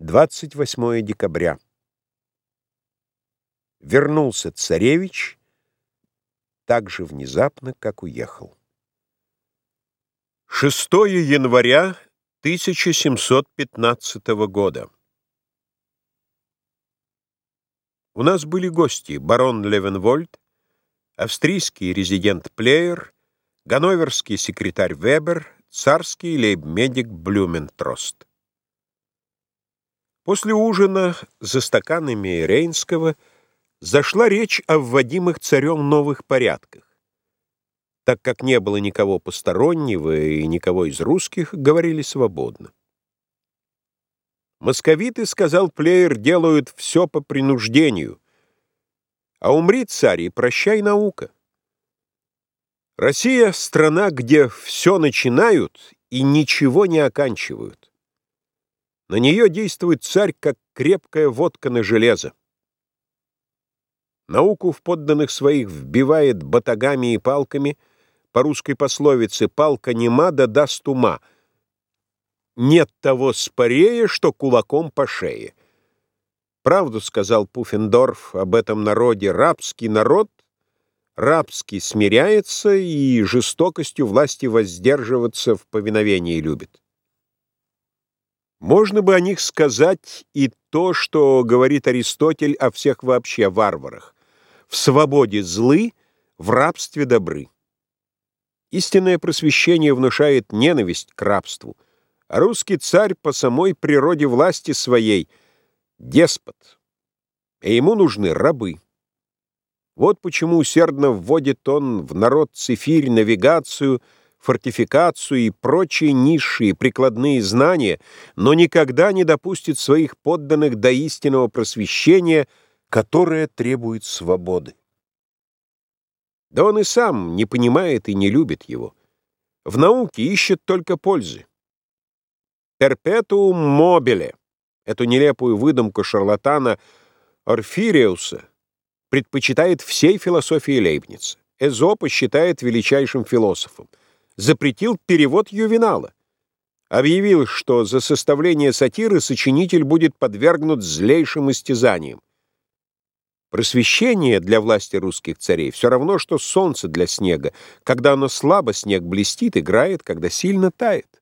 28 декабря. Вернулся царевич так же внезапно, как уехал. 6 января 1715 года. У нас были гости барон Левенвольд, австрийский резидент Плеер, ганноверский секретарь Вебер, царский лейб-медик Блюментрост. После ужина за стаканами Рейнского зашла речь о вводимых царем новых порядках. Так как не было никого постороннего и никого из русских, говорили свободно. Московиты, сказал Плеер, делают все по принуждению. А умри, царь, и прощай наука. Россия — страна, где все начинают и ничего не оканчивают. На нее действует царь, как крепкая водка на железо. Науку в подданных своих вбивает батагами и палками, по русской пословице «палка нема, да даст ума». Нет того спорея, что кулаком по шее. Правду сказал Пуффендорф об этом народе. Рабский народ рабски смиряется и жестокостью власти воздерживаться в повиновении любит. Можно бы о них сказать и то, что говорит Аристотель о всех вообще варварах. В свободе злы, в рабстве добры. Истинное просвещение внушает ненависть к рабству, а русский царь по самой природе власти своей — деспот, и ему нужны рабы. Вот почему усердно вводит он в народ цифирь, навигацию — фортификацию и прочие низшие прикладные знания, но никогда не допустит своих подданных до истинного просвещения, которое требует свободы. Да он и сам не понимает и не любит его. В науке ищет только пользы. «Перпетуум мобиле» — эту нелепую выдумку шарлатана Орфириуса предпочитает всей философии Лейбница. Эзопа считает величайшим философом запретил перевод Ювенала. Объявил, что за составление сатиры сочинитель будет подвергнут злейшим истязаниям. Просвещение для власти русских царей все равно, что солнце для снега. Когда оно слабо, снег блестит, играет, когда сильно тает.